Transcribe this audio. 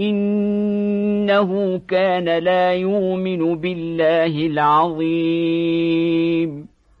إنه كان لا يؤمن بالله العظيم.